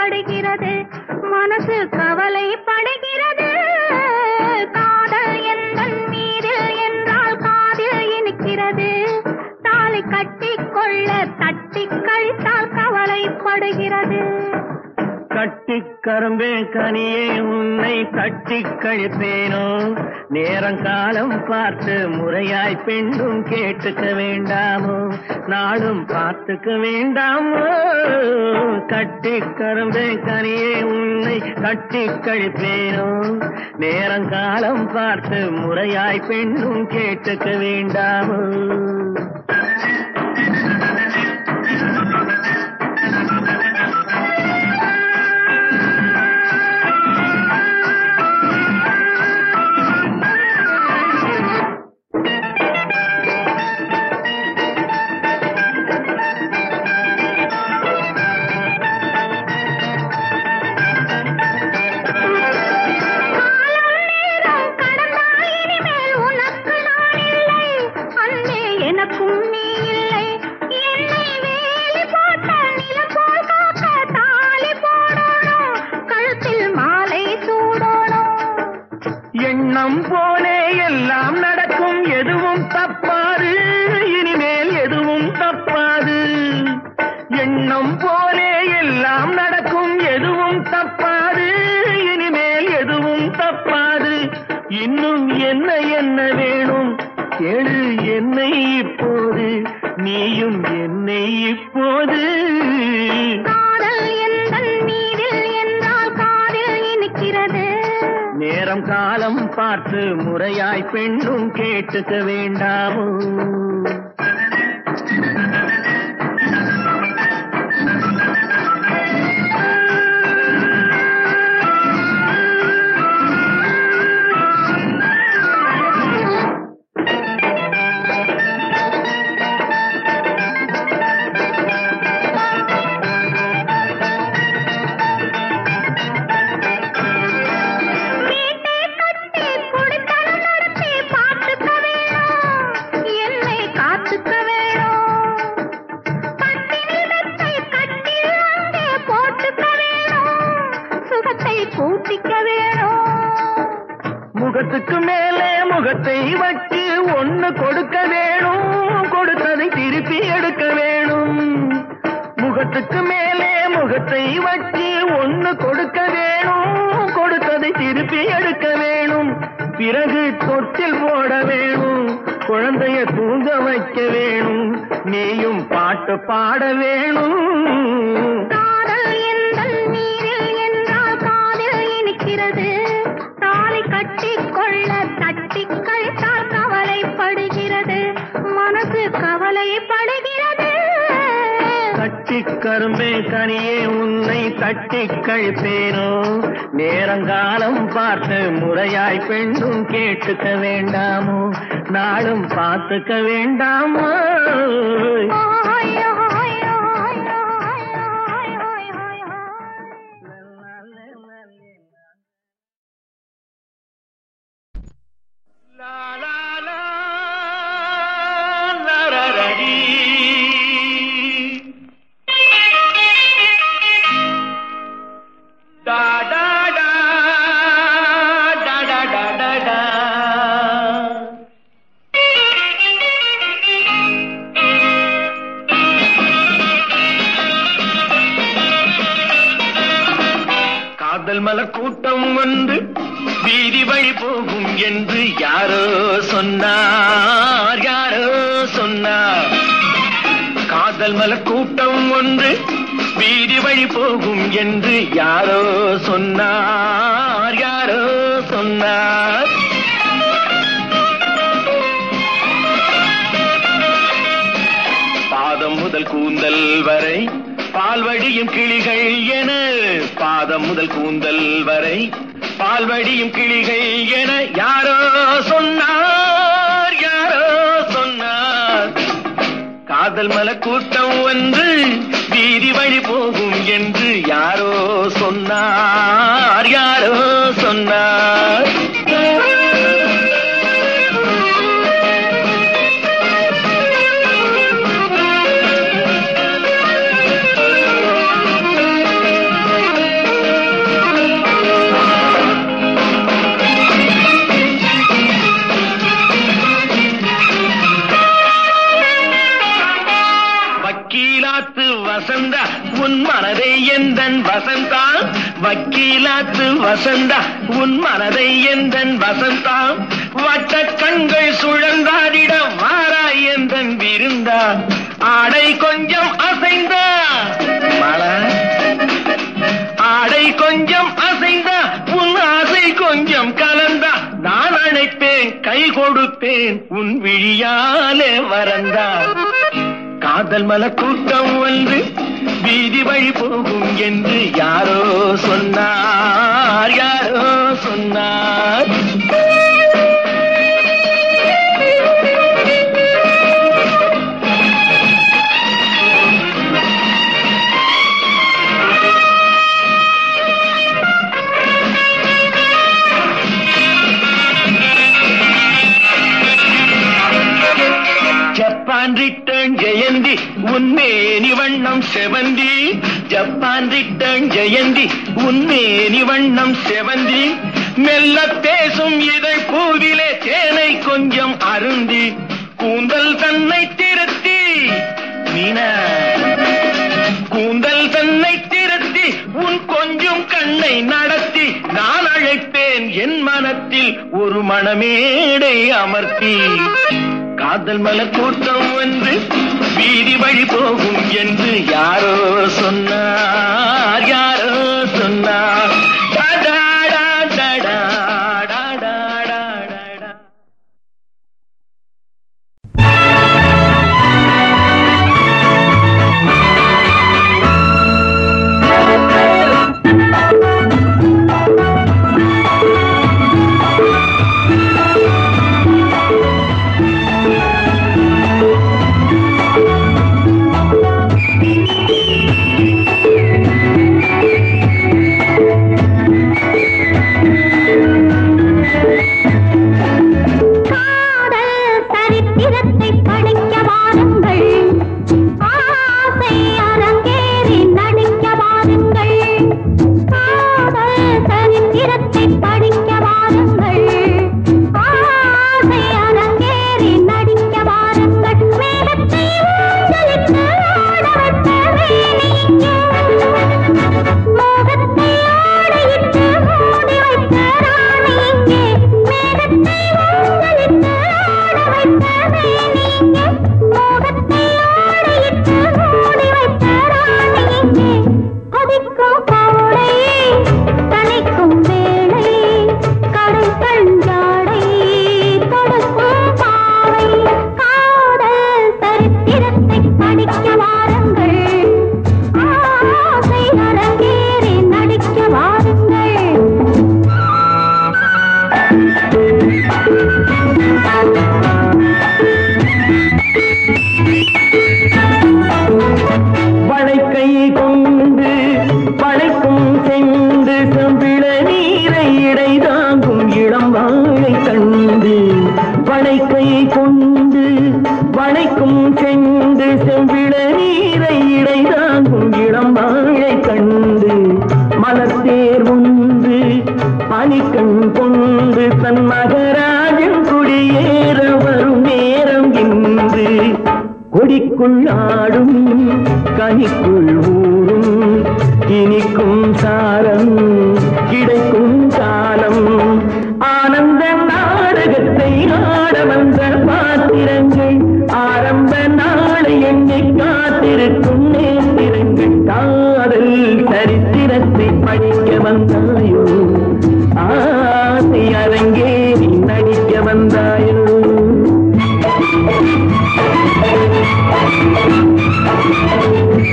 படுகிறது. மனசு கவலை படுகிறது. காதல் எந்த மீது என்றால் காதில் இனிக்கிறது. தாலி கட்டிக்கொள்ள தட்டி கழித்தால் கவலைப்படுகிறது கட்டி கரும்பே கனியே உன்னை கட்டி கழிப்பேனோ? நேரம் காலம் பார்த்து முறையாய் பெண்ணும் கேட்டுக்க வேண்டாமோ? நாளும் பார்த்துக்க வேண்டாமோ? கட்டி கரும்பே கனியே உன்னை கட்டி கழிப்பேனோ? நேரம் காலம் பார்த்து முறையாய் பெண்ணும் கேட்டுக்க வேண்டாமோ? கேட்டுக்க கரும்பே தனியே உன்னை தட்டி கழிப்பேனோ? நேரங்காலம் பார்த்து முறையாய் பெண்ணும் கேட்டுக்க வேண்டாமோ? நாளும் பார்த்துக்க வேண்டாமோ? வீதி வழி போகும் என்று யாரோ சொன்னார் யாரோ சொன்னார். காதல் மலர் கூட்டம் ஒன்று வீதி வழி போகும் என்று யாரோ சொன்னார் யாரோ சொன்னார். பாதம் முதல் கூந்தல் வரை பால்வடியும் கிளிகள் என பாதம் முதல் கூந்தல் வரை பால்வடியும் கிளிகள் என யாரோ சொன்னார் யாரோ சொன்னார். காதல் மல கூட்டம் வந்து வீதி வழி போகும் என்று யாரோ சொன்னார் யாரோ சொன்னார். வசந்தா வக்கீலாத்து வசந்தா உன் மனதை எந்தன் வசந்தா? வட்ட கண்கள் சுழந்தாடிட மாறா எந்தன் விருந்தா? ஆடை கொஞ்சம் அசைந்தா மழை? ஆடை கொஞ்சம் அசைந்தா உன் ஆசை கொஞ்சம் கலந்தா. நான் அழைப்பேன் கை கொடுப்பேன் உன் விழியாலே வரந்தா காதல் மல கூட்டம் வந்து வீதி வழி போகும் என்று யாரோ சொன்னார் யாரோ சொன்னார். ஜெயந்தி உன்மேனி வண்ணம் செவந்தி. ஜப்பான் ரிட்டர்ன் ஜெயந்தி உன்மேனி வண்ணம் செவந்தி. மெல்ல பேசும் இதை பூவிலே தேனை கொஞ்சம் அருந்தி. கூந்தல் தன்னை திருத்தி மீனா. கூந்தல் தன்னை திருத்தி உன் கொஞ்சம் கண்ணை நடத்தி. நான் அழைப்பேன் என் மனத்தில் ஒரு மணமேடை அமர்த்தி. காதல் மல கூட்டம் வந்து வீதி வழி போகும் என்று யாரோ சொன்னார். யாரோ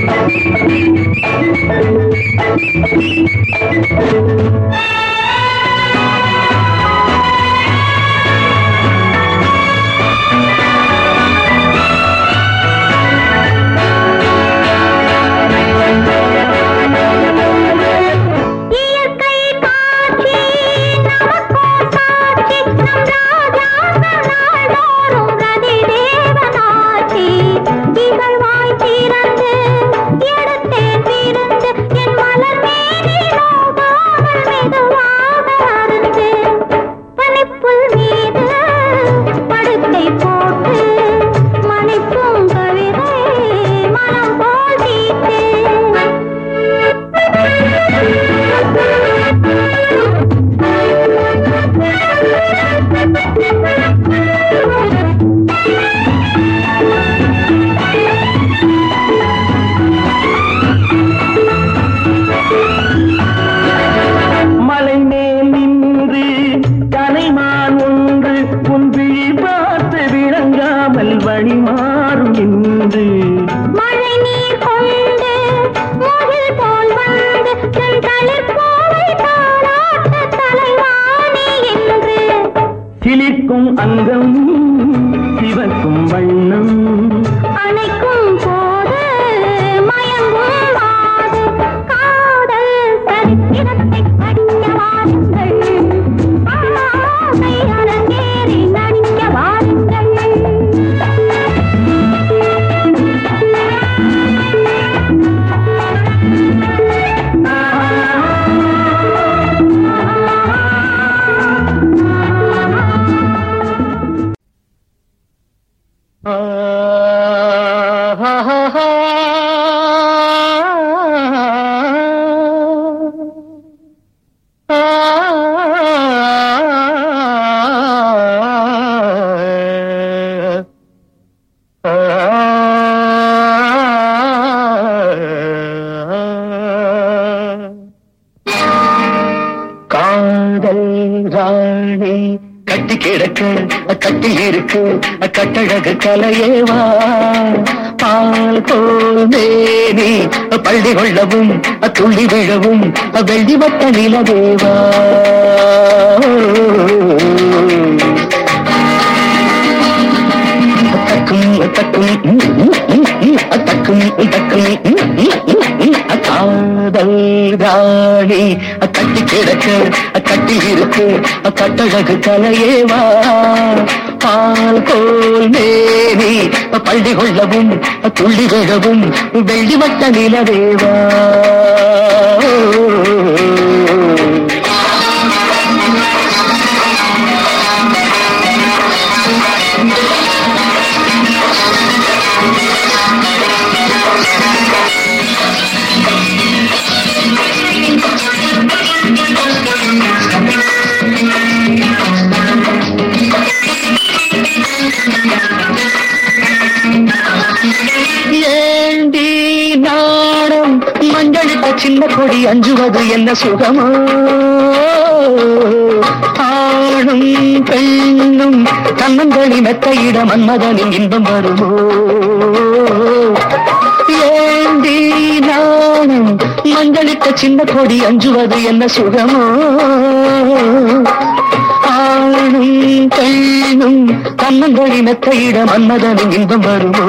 Música கட்டழகு பால் போல் மேனி பள்ளி கொள்ளவும் துள்ளி விழவும் வெள்ளி வட்ட நிலவேவா தக்கும் தக்கும் தக்கும் தக்கும் காதல் ராணி கிடக்க கட்டி இருக்கு கட்டழகு கலையேவா பால் போல் மேனி பள்ளி கொள்ளவும் துள்ளி கழவும் வெள்ளி வட்ட நிலவேவா அது என்ன சுகமோ? ஆணும் பெண்ணும் தன்னந்தனி மெத்தையிட மன்மதனின் இன்பம் வருமோ? ஏந்தி நானும் மஞ்சளிட்ட சின்ன கொடி அஞ்சுவது என்ன சுகமோ? ஆணும் பெண்ணும் தன்னந்தனி மெத்தையிட மன்மதனின் இன்பம் வருமோ?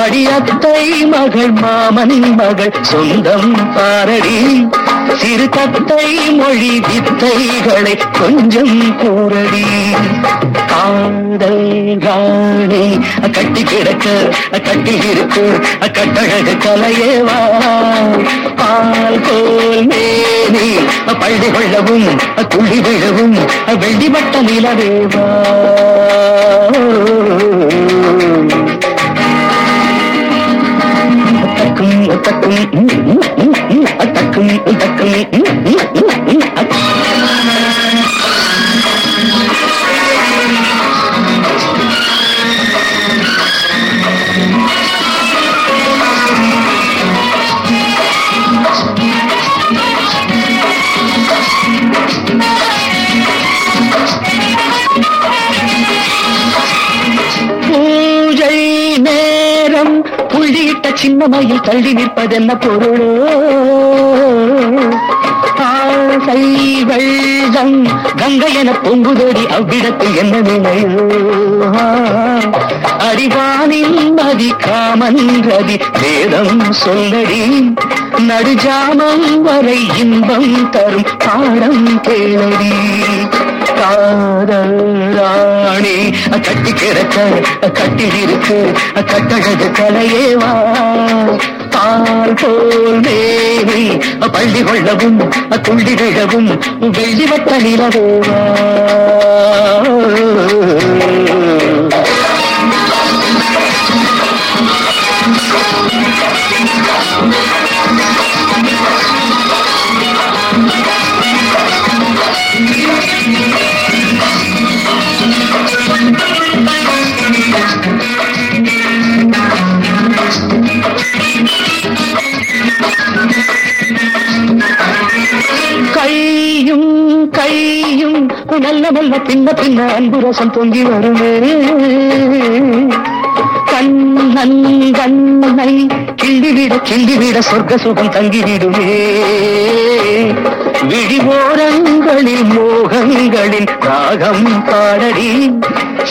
அடியத்தை மகள் மாமனின் மகள் சொந்தம் பாரடி. சிறு தத்தை மொழி வித்தைகளை கொஞ்சம் கூறடி. காதல் ராணி கட்டி கிடக்க கட்டி இருக்கு கட்டழகு கலையேவா பால் போல் மேனி பள்ளி கொள்ளவும் துள்ளி விழவும் வெள்ளிமட்ட நிலவேவா Mm-hmm. புள்ளியிட்ட தள்ளி நிற்பதென்ன பொருளோ? ஆசைகள் வெள்ளம் கங்கை என பொங்குதோடி அவ்விடத்தில் என்ன நிலை? அறிவானின் மதி காமன் ரதி வேதம் சொல்லடி. நடுஜாமம் வரை இன்பம் தரும் பாடம் கேளடி. காதல் ராணி கட்டி கிடக்க கட்டி இருக்கு கட்டழகு கலையேவா பால் போல் தேவி பள்ளி கொள்ளவும் துள்ளி விழவும் வெள்ளி வட்ட நிலவேவா மங்கையர் மெல்ல மெல்ல பின்ன பின்ன அன்பு ரசம் தொங்கி வருமே கண்ணன் கண்ணனை கிள்ளிவிட கிள்ளிவிட சொர்க்க சுகம் தங்கிவிடுமே. விழிவோரங்களில் மோகங்களின் ராகம் பாடடி.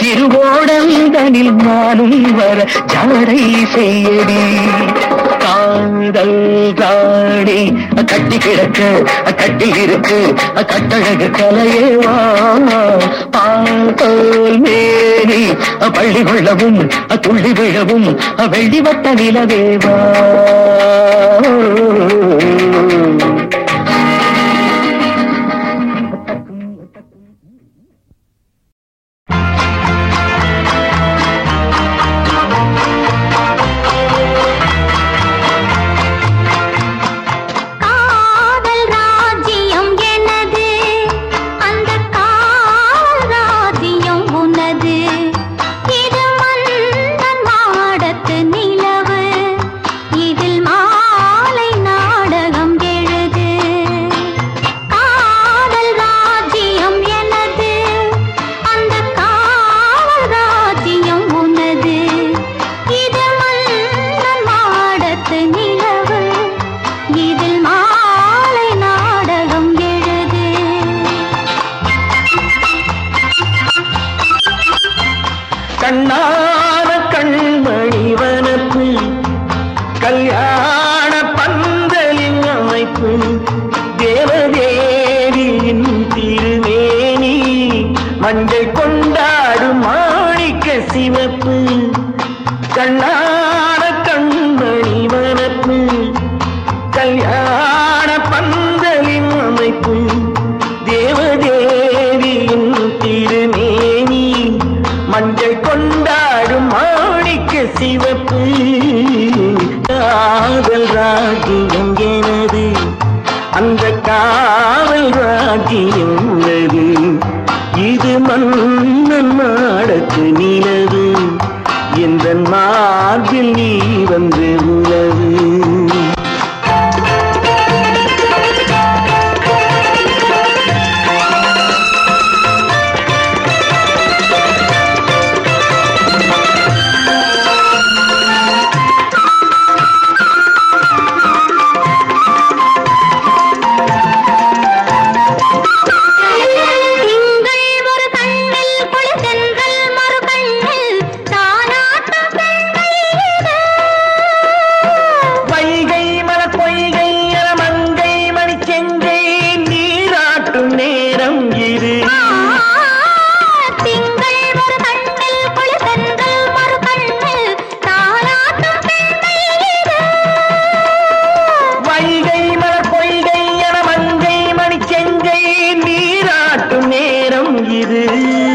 சிறுவோடங்களில் நானும் வர ஜாடை செய்யடி. கண்கள் காடி கட்டி கிடக்கு கட்டி இருக்கு கட்டழகு கலையேவா பால் மேரி பள்ளி கொள்ளவும் துள்ளி விழவும் வெள்ளி வட்ட நிலவேவா அந்த காவல் ராஜ்யம் உள்ளது இது மன்னன் நாடத்து நிலவு. எந்த மார்பில் நீ வந்து இரு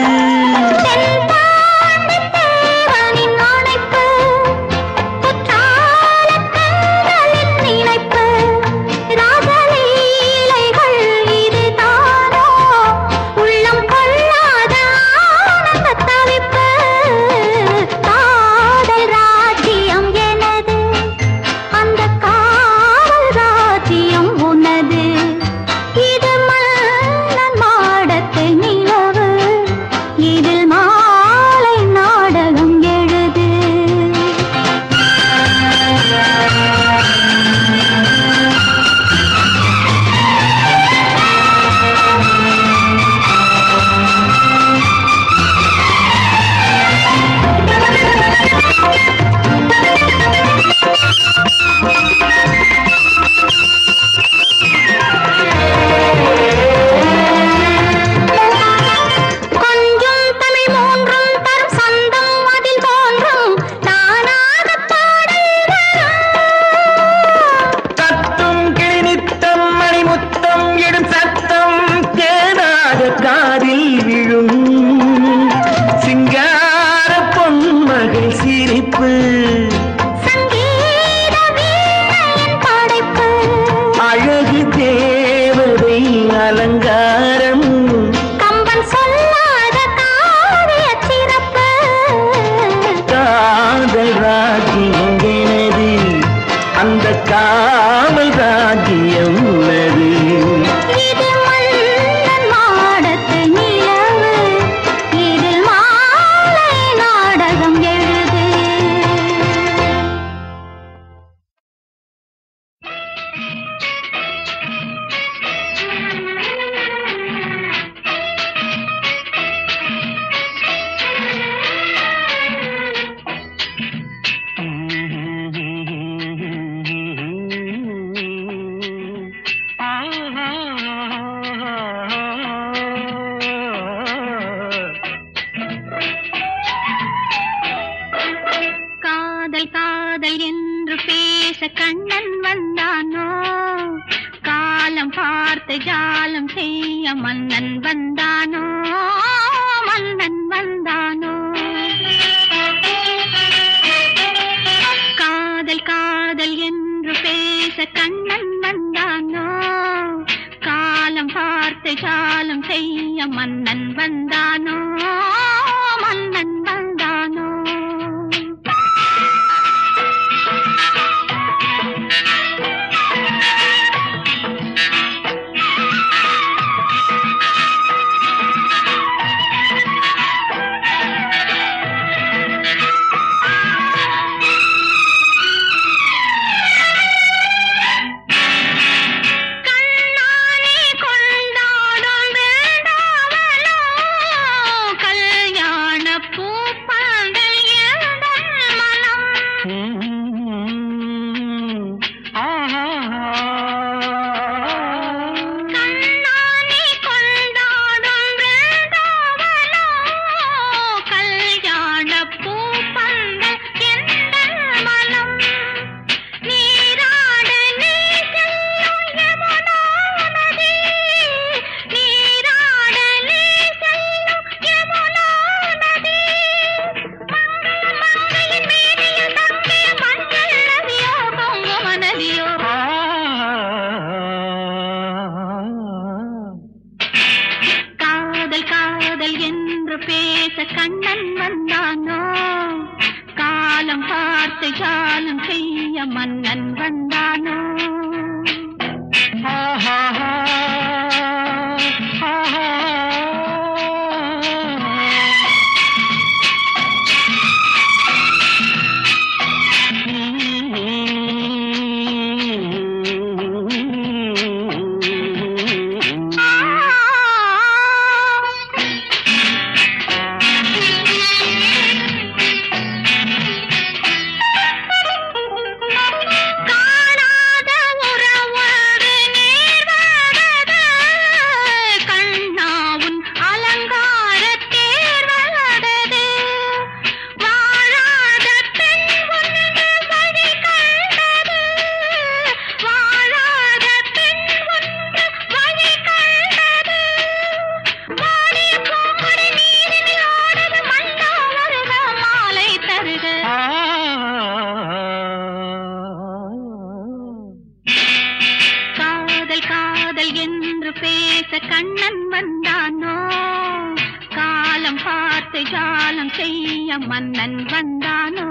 திசை தாளம் செய்ய மன்னன் வந்தானோ?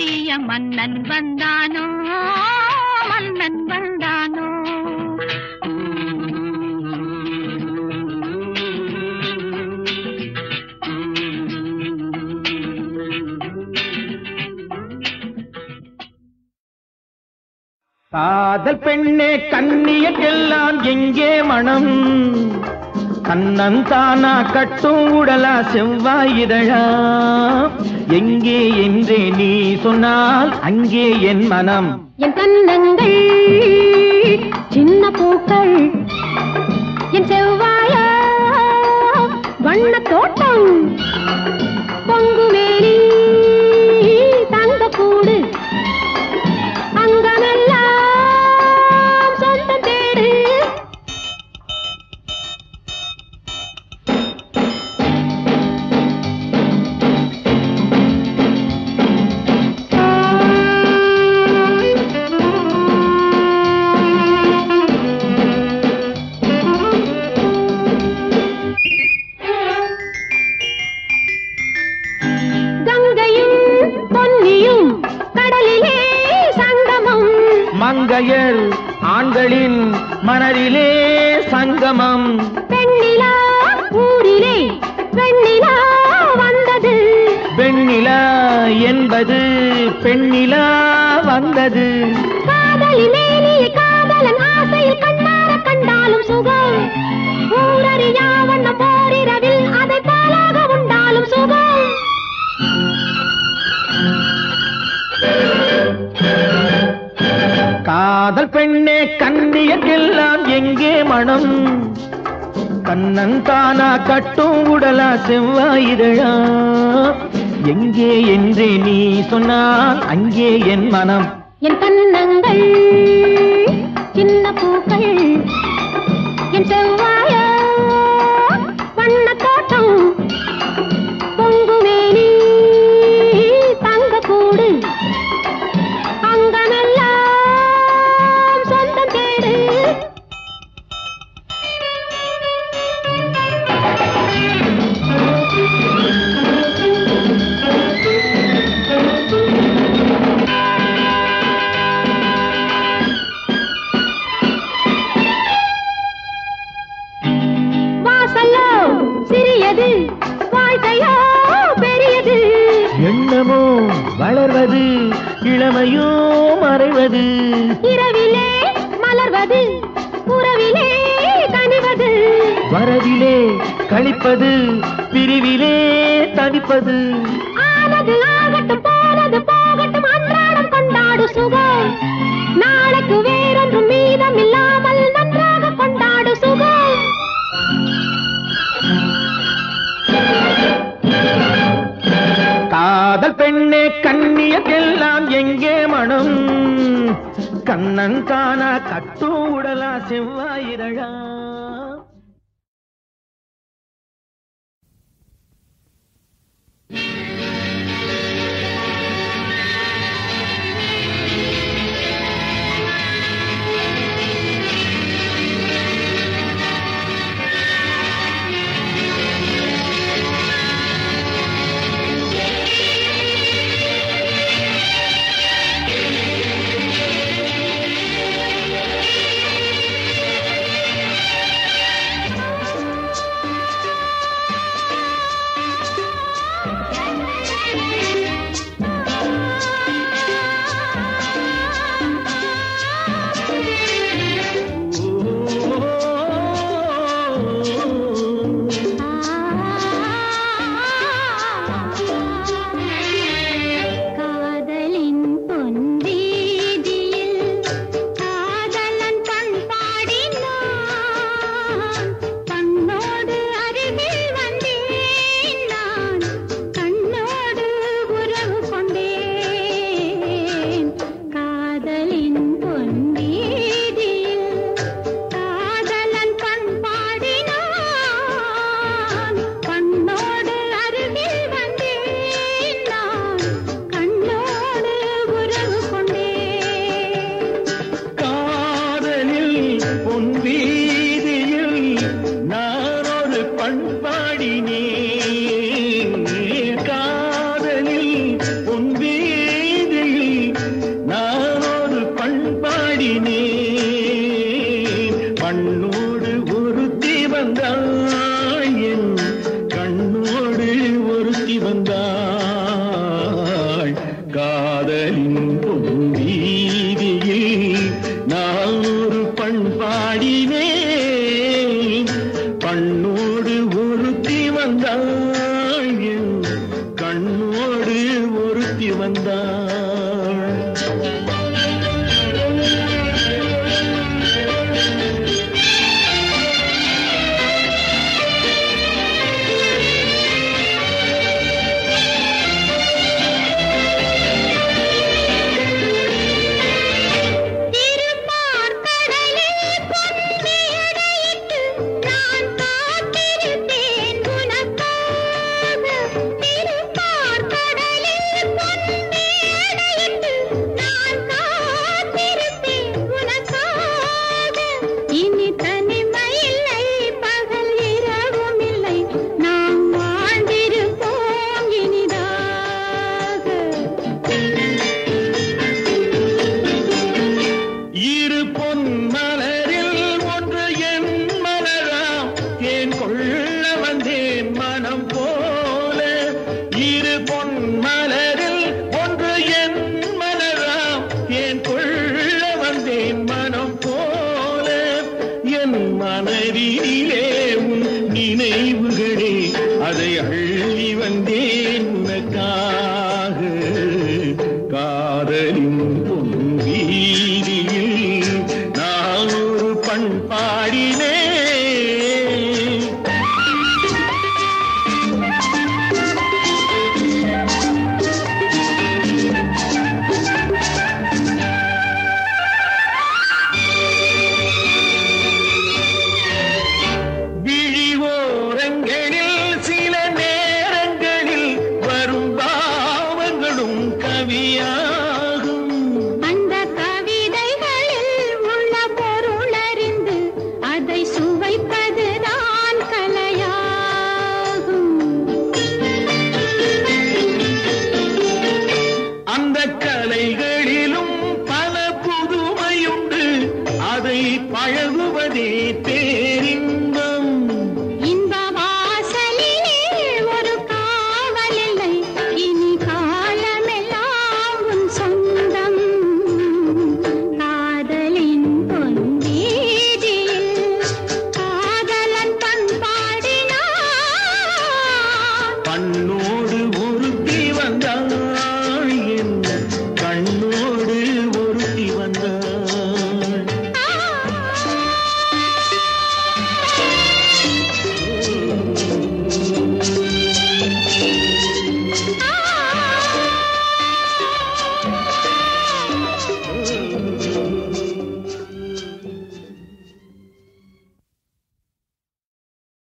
தீய மன்னன் வந்தானோ? மன்னன் வந்தானோ? காதல் பெண்ணே கண்ணியக்கெல்லாம் எங்கே மனம்? கண்ணன் தானா கட்டும் உடலா செவ்வாயிதழா எங்கே என்றே நீ சொன்னால் அங்கே என் மனம். என் கன்னங்கள் சின்ன பூக்கள் என் செவ்வாய வண்ண தோட்டம் பொங்கு அங்கே பெண்ணே கண்ணியக்கெல்லாம் எங்கே மனம் கண்ணன் தானா கட்டும் உடலா செவ்வாயிரழா